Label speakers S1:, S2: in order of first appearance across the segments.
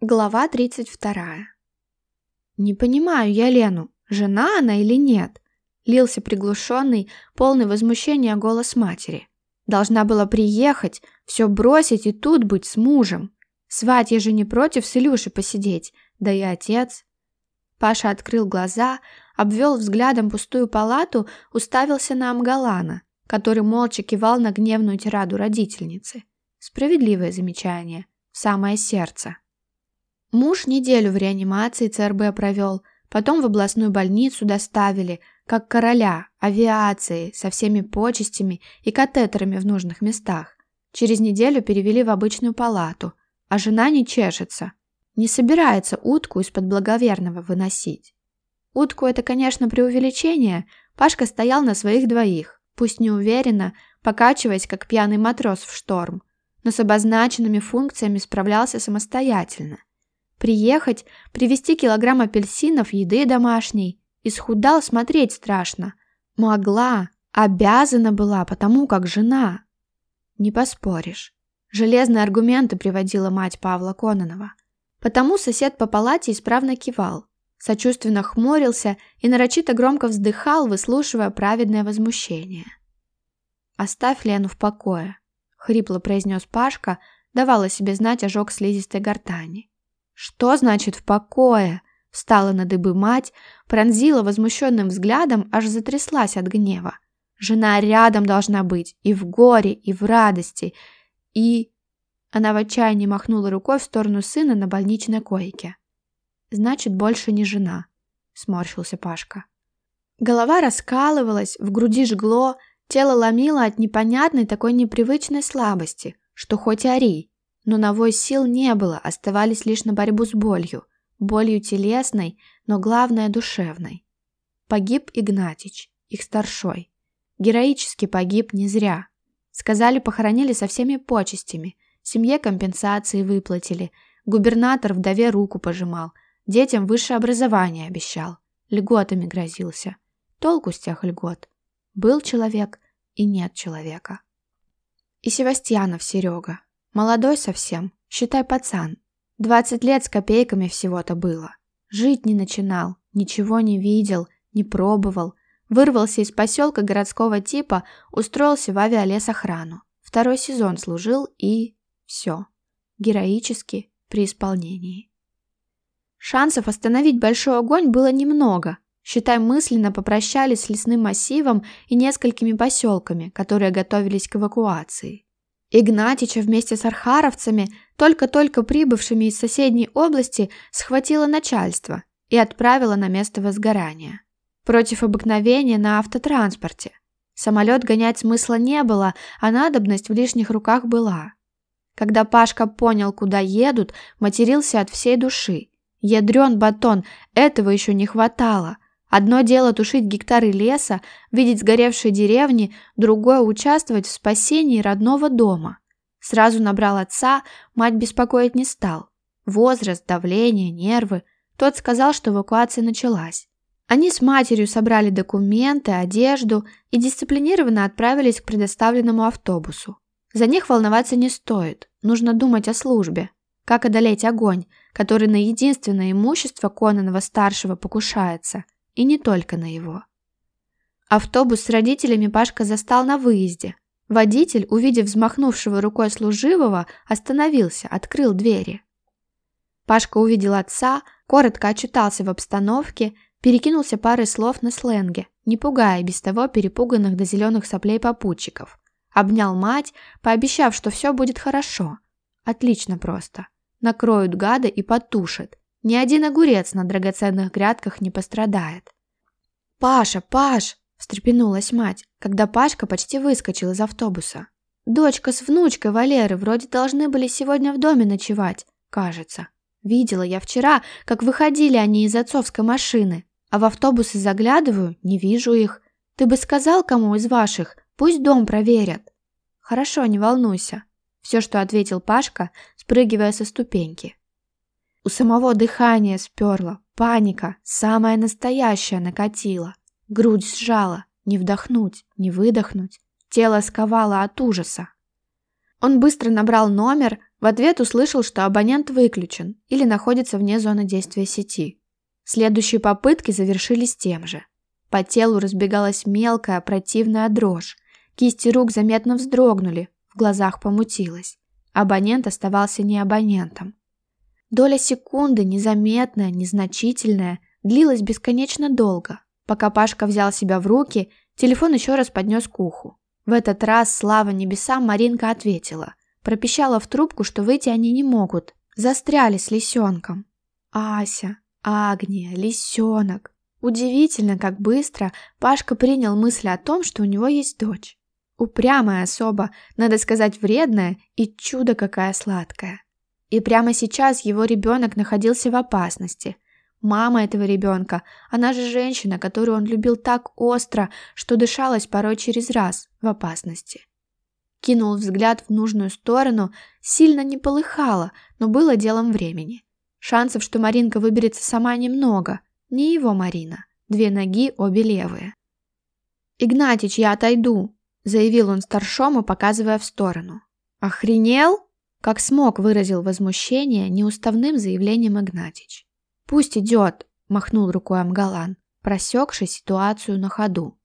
S1: Глава 32. «Не понимаю я Лену, жена она или нет?» Лился приглушенный, полный возмущения голос матери. «Должна была приехать, все бросить и тут быть с мужем. Свадь я же не против с Илюшей посидеть, да и отец». Паша открыл глаза, обвел взглядом пустую палату, уставился на Амгалана, который молча кивал на гневную тираду родительницы. Справедливое замечание, самое сердце. Муж неделю в реанимации ЦРБ провел, потом в областную больницу доставили, как короля, авиации, со всеми почестями и катетерами в нужных местах. Через неделю перевели в обычную палату, а жена не чешется. Не собирается утку из-под благоверного выносить. Утку это, конечно, преувеличение. Пашка стоял на своих двоих, пусть неуверенно, покачиваясь, как пьяный матрос в шторм, но с обозначенными функциями справлялся самостоятельно. Приехать, привезти килограмм апельсинов, еды домашней. Исхудал, смотреть страшно. Могла, обязана была, потому как жена. Не поспоришь. Железные аргументы приводила мать Павла Кононова. Потому сосед по палате исправно кивал, сочувственно хмурился и нарочито громко вздыхал, выслушивая праведное возмущение. «Оставь Лену в покое», — хрипло произнес Пашка, давала себе знать ожог слизистой гортани. Что значит «в покое»? Встала на дыбы мать, пронзила возмущенным взглядом, аж затряслась от гнева. Жена рядом должна быть и в горе, и в радости, и... Она в отчаянии махнула рукой в сторону сына на больничной койке. «Значит, больше не жена», — сморщился Пашка. Голова раскалывалась, в груди жгло, тело ломило от непонятной такой непривычной слабости, что хоть ори, но на вой сил не было, оставались лишь на борьбу с болью. Болью телесной, но главное душевной. Погиб Игнатич, их старшой. Героически погиб не зря. Сказали, похоронили со всеми почестями. Семье компенсации выплатили. Губернатор вдове руку пожимал. Детям высшее образование обещал. Льготами грозился. Толку с тех льгот. Был человек и нет человека. И Севастьянов Серега, Молодой совсем, считай пацан. Двадцать лет с копейками всего-то было. Жить не начинал, ничего не видел, не пробовал. Вырвался из поселка городского типа, устроился в авиалесохрану. Второй сезон служил и... все. Героически, при исполнении. Шансов остановить большой огонь было немного. Считай, мысленно попрощались с лесным массивом и несколькими поселками, которые готовились к эвакуации. Игнатича вместе с архаровцами, только-только прибывшими из соседней области, схватило начальство и отправило на место возгорания. Против обыкновения на автотранспорте. Самолет гонять смысла не было, а надобность в лишних руках была. Когда Пашка понял, куда едут, матерился от всей души. Ядрен батон, этого еще не хватало – Одно дело тушить гектары леса, видеть сгоревшие деревни, другое – участвовать в спасении родного дома. Сразу набрал отца, мать беспокоить не стал. Возраст, давление, нервы. Тот сказал, что эвакуация началась. Они с матерью собрали документы, одежду и дисциплинированно отправились к предоставленному автобусу. За них волноваться не стоит, нужно думать о службе. Как одолеть огонь, который на единственное имущество Кононова-старшего покушается – и не только на его. Автобус с родителями Пашка застал на выезде. Водитель, увидев взмахнувшего рукой служивого, остановился, открыл двери. Пашка увидел отца, коротко отчитался в обстановке, перекинулся парой слов на сленге, не пугая без того перепуганных до зеленых соплей попутчиков. Обнял мать, пообещав, что все будет хорошо. Отлично просто. Накроют гада и потушат. Ни один огурец на драгоценных грядках не пострадает. «Паша, Паш!» – встрепенулась мать, когда Пашка почти выскочил из автобуса. «Дочка с внучкой Валеры вроде должны были сегодня в доме ночевать, кажется. Видела я вчера, как выходили они из отцовской машины, а в автобусы заглядываю, не вижу их. Ты бы сказал кому из ваших, пусть дом проверят». «Хорошо, не волнуйся», – все, что ответил Пашка, спрыгивая со ступеньки. У самого дыхание сперло, паника, самая настоящая накатила. Грудь сжала, не вдохнуть, не выдохнуть. Тело сковало от ужаса. Он быстро набрал номер, в ответ услышал, что абонент выключен или находится вне зоны действия сети. Следующие попытки завершились тем же. По телу разбегалась мелкая противная дрожь. Кисти рук заметно вздрогнули, в глазах помутилось. Абонент оставался не абонентом. Доля секунды, незаметная, незначительная, длилась бесконечно долго. Пока Пашка взял себя в руки, телефон еще раз поднес к уху. В этот раз, слава небесам, Маринка ответила. Пропищала в трубку, что выйти они не могут. Застряли с лисенком. Ася, Агния, лисенок. Удивительно, как быстро Пашка принял мысль о том, что у него есть дочь. Упрямая особа, надо сказать, вредная и чудо какая сладкая. И прямо сейчас его ребенок находился в опасности. Мама этого ребенка, она же женщина, которую он любил так остро, что дышалась порой через раз в опасности. Кинул взгляд в нужную сторону, сильно не полыхало, но было делом времени. Шансов, что Маринка выберется сама немного. Не его Марина. Две ноги, обе левые. «Игнатич, я отойду», — заявил он старшому, показывая в сторону. «Охренел?» Как смог, выразил возмущение неуставным заявлением Игнатич. «Пусть идет!» – махнул рукой Амгалан, просекший ситуацию на ходу.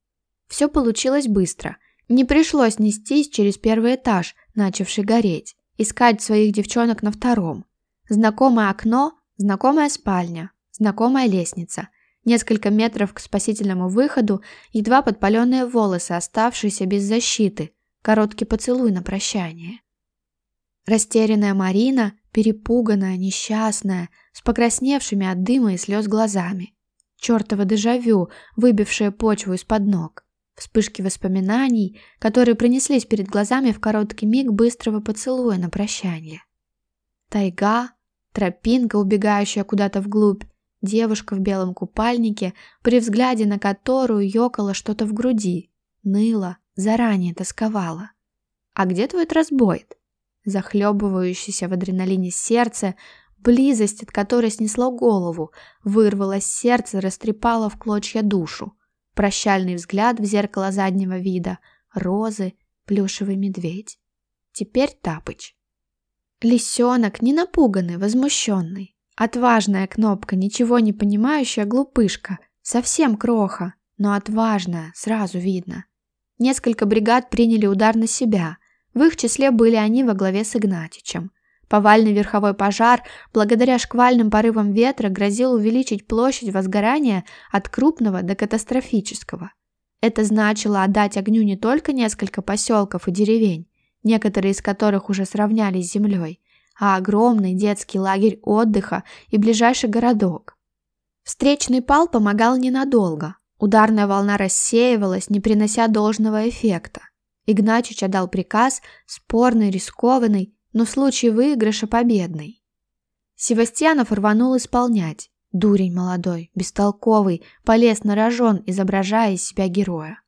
S1: Все получилось быстро. Не пришлось нестись через первый этаж, начавший гореть, искать своих девчонок на втором. Знакомое окно, знакомая спальня, знакомая лестница – Несколько метров к спасительному выходу, едва подпаленные волосы, оставшиеся без защиты, короткий поцелуй на прощание. Растерянная Марина, перепуганная, несчастная, с покрасневшими от дыма и слез глазами. Чертово дежавю, выбившее почву из-под ног. Вспышки воспоминаний, которые пронеслись перед глазами в короткий миг быстрого поцелуя на прощание. Тайга, тропинка, убегающая куда-то вглубь, девушка в белом купальнике, при взгляде на которую ёкало что-то в груди, ныло, заранее тосковала. «А где твой трасбойт?» захлебывающееся в адреналине сердце, близость от которой снесло голову, вырвалось сердце, растрепало в клочья душу. Прощальный взгляд в зеркало заднего вида, розы, плюшевый медведь. Теперь Тапыч. Лисенок, не напуганный, возмущенный. Отважная кнопка, ничего не понимающая глупышка. Совсем кроха, но отважная, сразу видно. Несколько бригад приняли удар на себя – В их числе были они во главе с Игнатичем. Повальный верховой пожар, благодаря шквальным порывам ветра, грозил увеличить площадь возгорания от крупного до катастрофического. Это значило отдать огню не только несколько поселков и деревень, некоторые из которых уже сравнялись с землей, а огромный детский лагерь отдыха и ближайший городок. Встречный пал помогал ненадолго. Ударная волна рассеивалась, не принося должного эффекта. Игначич отдал приказ, спорный, рискованный, но в случае выигрыша победный. Севастьянов рванул исполнять. Дурень молодой, бестолковый, полез на рожон, изображая из себя героя.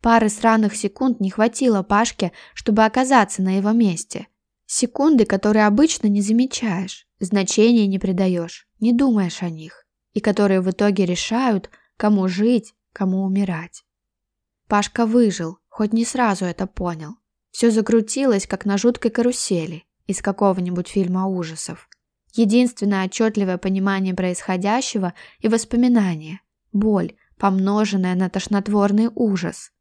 S1: Пары сраных секунд не хватило Пашке, чтобы оказаться на его месте. Секунды, которые обычно не замечаешь, значения не придаешь, не думаешь о них, и которые в итоге решают, кому жить, кому умирать. Пашка выжил, Хоть не сразу это понял. Все закрутилось, как на жуткой карусели из какого-нибудь фильма ужасов. Единственное отчетливое понимание происходящего и воспоминание – боль, помноженная на тошнотворный ужас.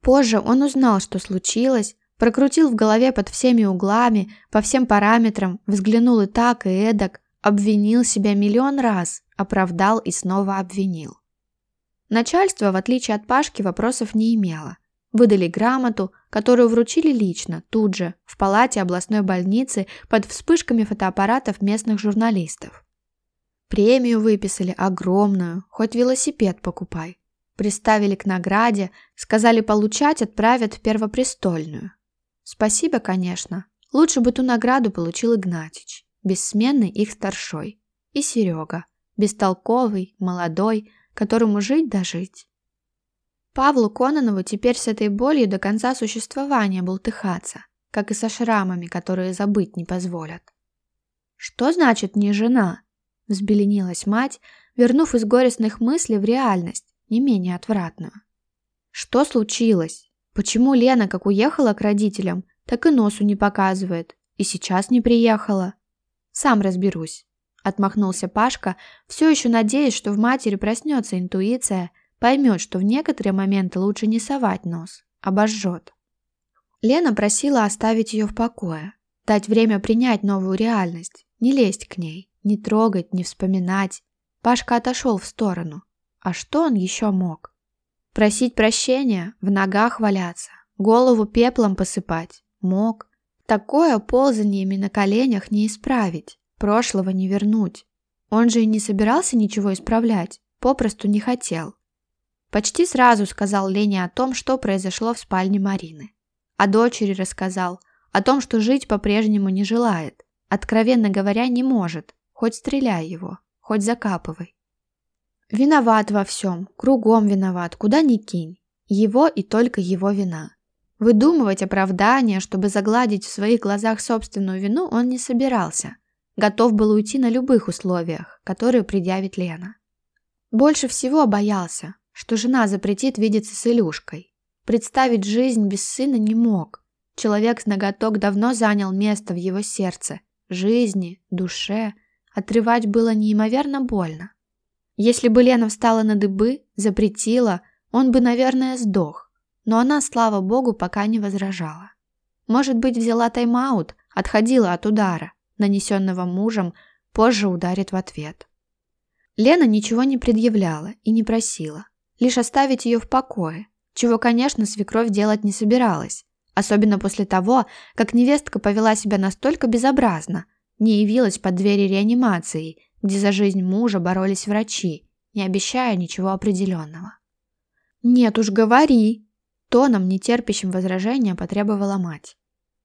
S1: Позже он узнал, что случилось, прокрутил в голове под всеми углами, по всем параметрам, взглянул и так, и эдак, обвинил себя миллион раз, оправдал и снова обвинил. Начальство, в отличие от Пашки, вопросов не имело – выдали грамоту, которую вручили лично, тут же, в палате областной больницы под вспышками фотоаппаратов местных журналистов. Премию выписали огромную, хоть велосипед покупай. Приставили к награде, сказали получать отправят в Первопрестольную. Спасибо, конечно. Лучше бы ту награду получил Игнатич, бессменный их старшой, и Серега, бестолковый, молодой, которому жить да жить. Павлу Кононову теперь с этой болью до конца существования был тыхаться, как и со шрамами, которые забыть не позволят. «Что значит «не жена»?» – взбеленилась мать, вернув из горестных мыслей в реальность, не менее отвратную. «Что случилось? Почему Лена как уехала к родителям, так и носу не показывает, и сейчас не приехала?» «Сам разберусь», – отмахнулся Пашка, все еще надеясь, что в матери проснется интуиция – Поймет, что в некоторые моменты лучше не совать нос, обожжет. Лена просила оставить ее в покое, дать время принять новую реальность, не лезть к ней, не трогать, не вспоминать. Пашка отошел в сторону. А что он еще мог? Просить прощения, в ногах валяться, голову пеплом посыпать. Мог. Такое ползаниями на коленях не исправить, прошлого не вернуть. Он же и не собирался ничего исправлять, попросту не хотел. Почти сразу сказал Лене о том, что произошло в спальне Марины. О дочери рассказал, о том, что жить по-прежнему не желает, откровенно говоря, не может, хоть стреляй его, хоть закапывай. Виноват во всем, кругом виноват, куда ни кинь. Его и только его вина. Выдумывать оправдания, чтобы загладить в своих глазах собственную вину, он не собирался. Готов был уйти на любых условиях, которые предъявит Лена. Больше всего боялся, что жена запретит видеться с Илюшкой. Представить жизнь без сына не мог. Человек с ноготок давно занял место в его сердце, жизни, душе. Отрывать было неимоверно больно. Если бы Лена встала на дыбы, запретила, он бы, наверное, сдох. Но она, слава богу, пока не возражала. Может быть, взяла тайм-аут, отходила от удара, нанесенного мужем, позже ударит в ответ. Лена ничего не предъявляла и не просила. Лишь оставить ее в покое, чего, конечно, свекровь делать не собиралась. Особенно после того, как невестка повела себя настолько безобразно, не явилась под двери реанимации, где за жизнь мужа боролись врачи, не обещая ничего определенного. «Нет уж, говори!» Тоном, нетерпящим возражения, потребовала мать.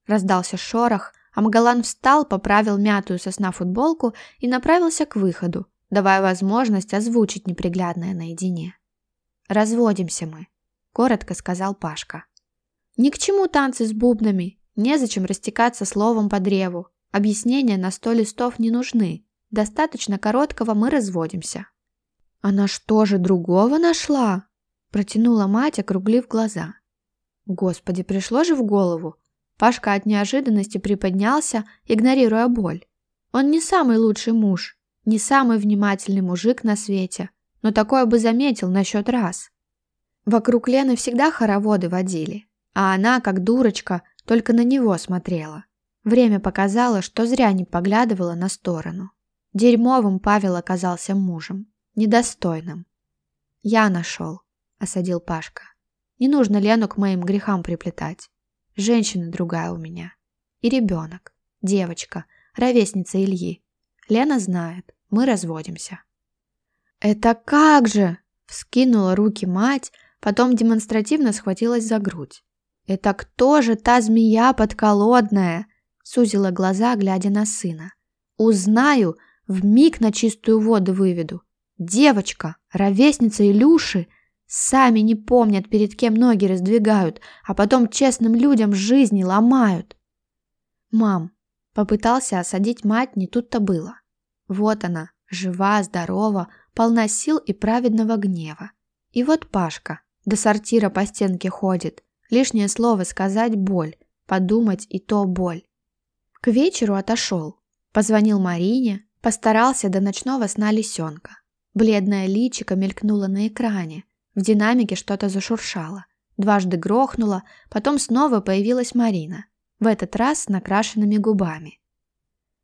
S1: Раздался шорох, Амгалан встал, поправил мятую сосна футболку и направился к выходу, давая возможность озвучить неприглядное наедине. «Разводимся мы», — коротко сказал Пашка. «Ни к чему танцы с бубнами, незачем растекаться словом по древу, объяснения на сто листов не нужны, Достаточно короткого мы разводимся». «Она что же, другого нашла?» Протянула мать, округлив глаза. Господи, пришло же в голову. Пашка от неожиданности приподнялся, игнорируя боль. Он не самый лучший муж, не самый внимательный мужик на свете, но такое бы заметил насчет раз. Вокруг Лены всегда хороводы водили, а она, как дурочка, только на него смотрела. Время показало, что зря не поглядывала на сторону. Дерьмовым Павел оказался мужем, недостойным. «Я нашел», — осадил Пашка. «Не нужно Лену к моим грехам приплетать. Женщина другая у меня. И ребенок, девочка, ровесница Ильи. Лена знает, мы разводимся». «Это как же?» — вскинула руки мать, потом демонстративно схватилась за грудь. «Это кто же та змея подколодная?» — сузила глаза, глядя на сына. «Узнаю, в миг на чистую воду выведу. Девочка, ровесница Илюши, сами не помнят, перед кем ноги раздвигают, а потом честным людям жизни ломают. Мам, попытался осадить мать, не тут-то было. Вот она, жива, здорова, полна сил и праведного гнева. И вот Пашка до сортира по стенке ходит. Лишнее слово сказать – боль, подумать и то боль. К вечеру отошел. Позвонил Марине, постарался до ночного сна лисенка. Бледное личико мелькнуло на экране. В динамике что-то зашуршало. Дважды грохнуло, потом снова появилась Марина. В этот раз с накрашенными губами.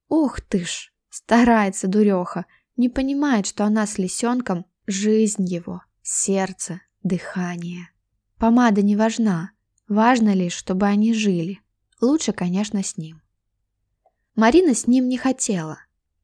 S1: «Ух ты ж! Старается дуреха! не понимает, что она с лисенком – жизнь его, сердце, дыхание. Помада не важна, важно лишь, чтобы они жили. Лучше, конечно, с ним. Марина с ним не хотела.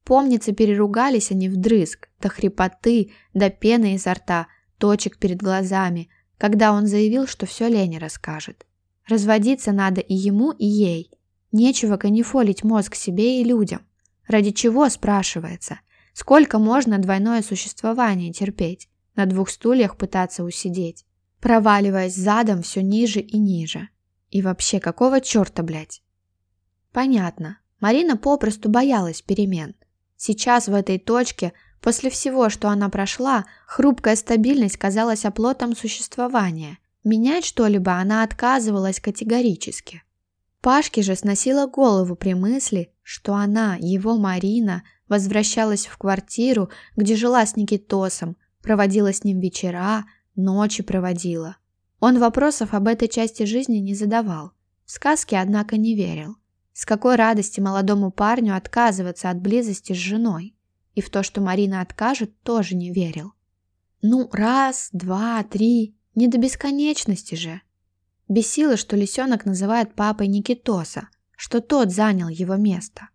S1: Помнится, переругались они вдрызг, до хрипоты, до пены изо рта, точек перед глазами, когда он заявил, что все Лене расскажет. Разводиться надо и ему, и ей. Нечего канифолить мозг себе и людям. Ради чего, спрашивается – Сколько можно двойное существование терпеть? На двух стульях пытаться усидеть, проваливаясь задом все ниже и ниже. И вообще, какого черта, блядь? Понятно. Марина попросту боялась перемен. Сейчас в этой точке, после всего, что она прошла, хрупкая стабильность казалась оплотом существования. Менять что-либо она отказывалась категорически. Пашке же сносила голову при мысли, что она, его Марина, возвращалась в квартиру, где жила с Никитосом, проводила с ним вечера, ночи проводила. Он вопросов об этой части жизни не задавал. В сказки, однако, не верил. С какой радости молодому парню отказываться от близости с женой? И в то, что Марина откажет, тоже не верил. Ну, раз, два, три, не до бесконечности же. Бесило, что лисенок называет папой Никитоса, что тот занял его место.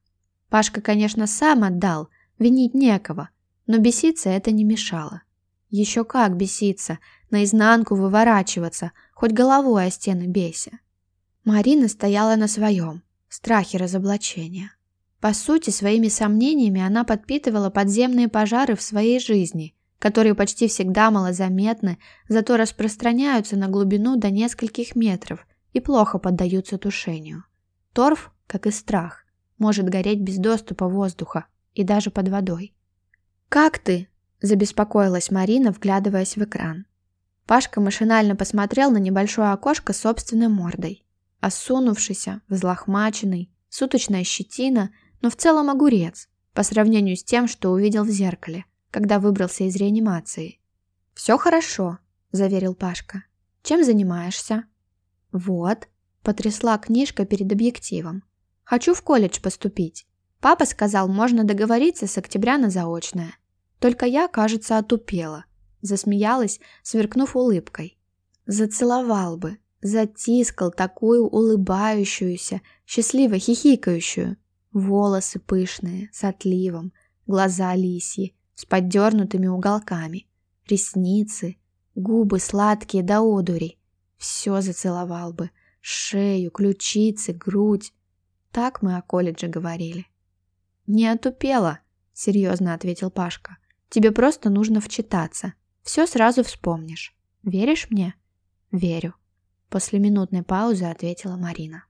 S1: Пашка, конечно, сам отдал, винить некого, но беситься это не мешало. Еще как беситься, наизнанку выворачиваться, хоть головой о стены бейся. Марина стояла на своем, страхе разоблачения. По сути, своими сомнениями она подпитывала подземные пожары в своей жизни, которые почти всегда малозаметны, зато распространяются на глубину до нескольких метров и плохо поддаются тушению. Торф, как и страх, может, гореть без доступа воздуха и даже под водой. «Как ты?» – забеспокоилась Марина, вглядываясь в экран. Пашка машинально посмотрел на небольшое окошко собственной мордой. Осунувшийся, взлохмаченный, суточная щетина, но в целом огурец, по сравнению с тем, что увидел в зеркале, когда выбрался из реанимации. «Все хорошо», – заверил Пашка. «Чем занимаешься?» «Вот», – потрясла книжка перед объективом. Хочу в колледж поступить. Папа сказал, можно договориться с октября на заочное. Только я, кажется, отупела. Засмеялась, сверкнув улыбкой. Зацеловал бы, затискал такую улыбающуюся, счастливо хихикающую. Волосы пышные, с отливом, глаза лисьи, с поддернутыми уголками, ресницы, губы сладкие до одури. Все зацеловал бы, шею, ключицы, грудь. Так мы о колледже говорили. «Не отупела», — серьезно ответил Пашка. «Тебе просто нужно вчитаться. Все сразу вспомнишь. Веришь мне?» «Верю», — после минутной паузы ответила Марина.